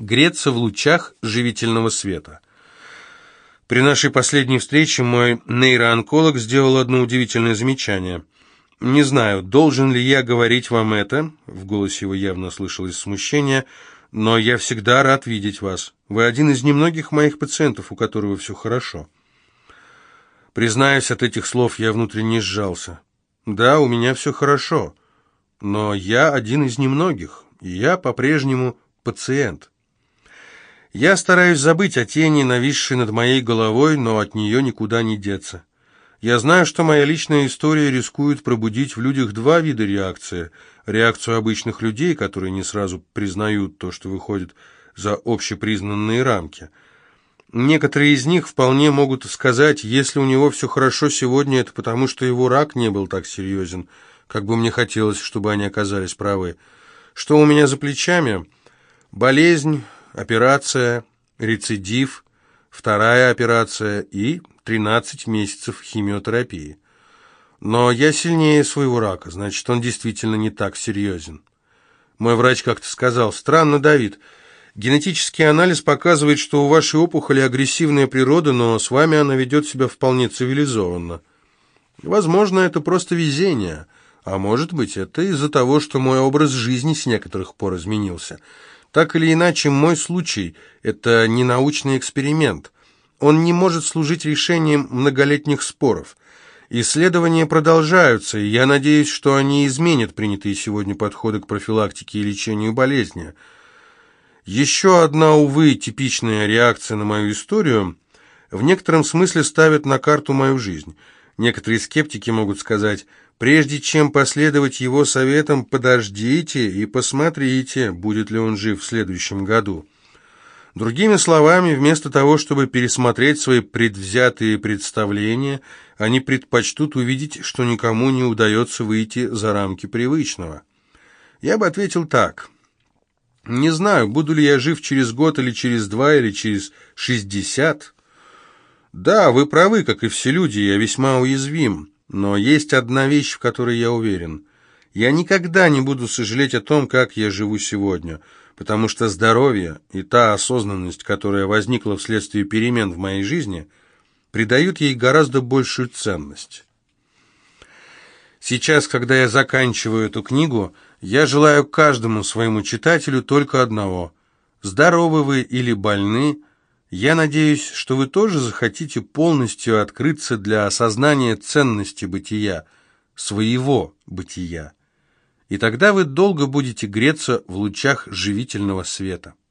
Греться в лучах живительного света. При нашей последней встрече мой нейроонколог сделал одно удивительное замечание. «Не знаю, должен ли я говорить вам это?» В голосе его явно слышалось смущение. «Но я всегда рад видеть вас. Вы один из немногих моих пациентов, у которого все хорошо». Признаюсь, от этих слов я внутренне сжался. «Да, у меня все хорошо, но я один из немногих, и я по-прежнему пациент». Я стараюсь забыть о тени, нависшей над моей головой, но от нее никуда не деться. Я знаю, что моя личная история рискует пробудить в людях два вида реакции. Реакцию обычных людей, которые не сразу признают то, что выходит за общепризнанные рамки. Некоторые из них вполне могут сказать, если у него все хорошо сегодня, это потому, что его рак не был так серьезен, как бы мне хотелось, чтобы они оказались правы. Что у меня за плечами? Болезнь, операция, рецидив, вторая операция и 13 месяцев химиотерапии. Но я сильнее своего рака, значит, он действительно не так серьезен. Мой врач как-то сказал, странно, Давид, генетический анализ показывает, что у вашей опухоли агрессивная природа, но с вами она ведет себя вполне цивилизованно. Возможно, это просто везение, а может быть, это из-за того, что мой образ жизни с некоторых пор изменился – так или иначе, мой случай – это не научный эксперимент. Он не может служить решением многолетних споров. Исследования продолжаются, и я надеюсь, что они изменят принятые сегодня подходы к профилактике и лечению болезни. Еще одна, увы, типичная реакция на мою историю в некотором смысле ставит на карту мою жизнь. Некоторые скептики могут сказать – Прежде чем последовать его советам, подождите и посмотрите, будет ли он жив в следующем году. Другими словами, вместо того, чтобы пересмотреть свои предвзятые представления, они предпочтут увидеть, что никому не удается выйти за рамки привычного. Я бы ответил так. Не знаю, буду ли я жив через год или через два или через шестьдесят. Да, вы правы, как и все люди, я весьма уязвим. Но есть одна вещь, в которой я уверен. Я никогда не буду сожалеть о том, как я живу сегодня, потому что здоровье и та осознанность, которая возникла вследствие перемен в моей жизни, придают ей гораздо большую ценность. Сейчас, когда я заканчиваю эту книгу, я желаю каждому своему читателю только одного. Здоровы вы или больны – я надеюсь, что вы тоже захотите полностью открыться для осознания ценности бытия, своего бытия. И тогда вы долго будете греться в лучах живительного света.